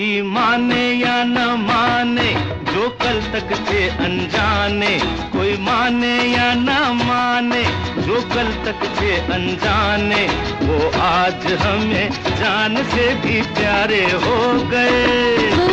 कोई माने या न माने, जो कल तक थे अनजाने। कोई माने या न माने, जो कल तक थे अनजाने। वो आज हमें जान से भी प्यारे हो गए।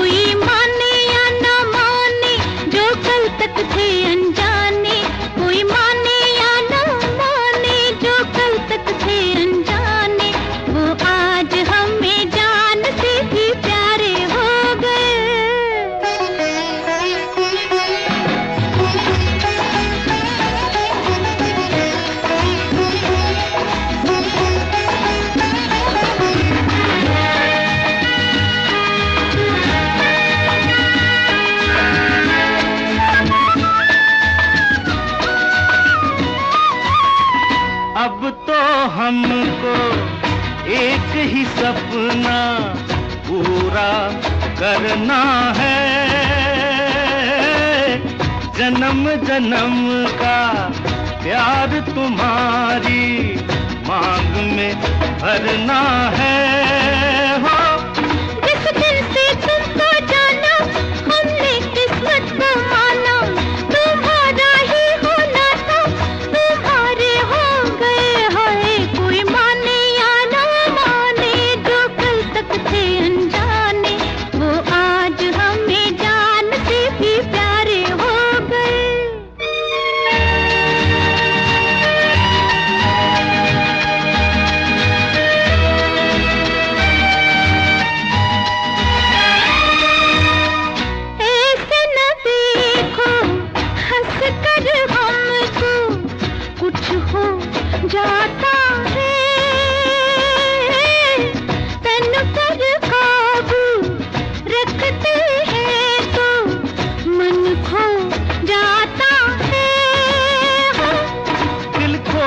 अब तो हमको एक ही सपना पूरा करना है। जन्म जन्म का प्यार तुम्हारी मांग में भरना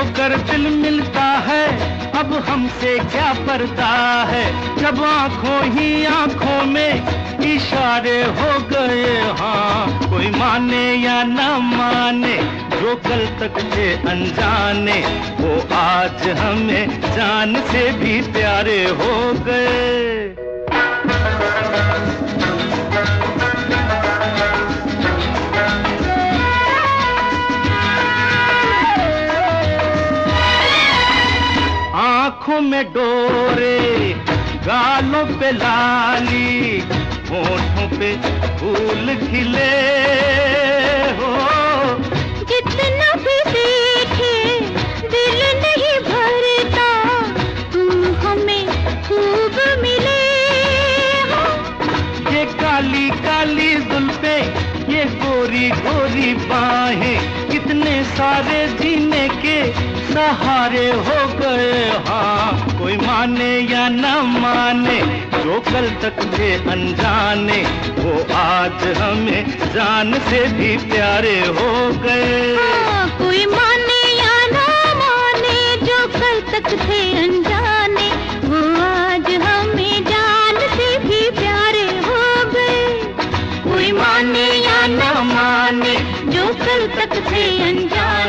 दिल खो कर दिल मिलता है, अब हमसे क्या पड़ता है? जब आँखों ही आँखों में इशारे हो गए हाँ कोई माने या न माने, जो कल तक थे अनजाने, वो आज हमें जान से भी प्यारे हो गए। में डोरे गालों पे लाली होठों पे फूल खिले हो। जितना भी देखे दिल नहीं भरता तुम हमें खूब मिले हो। ये काली काली जुल्फे ये गोरी गोरी बाहें कितने सारे जीने के सहारे हो गए हाँ। कोई माने या न माने जो कल तक थे अनजाने वो आज हमें जान से भी प्यारे हो गए। हाँ, कोई माने या ना माने जो कल तक थे अनजाने वो आज हमें जान से भी प्यारे हो गए। कोई माने या न माने जो कल तक थे अनजाने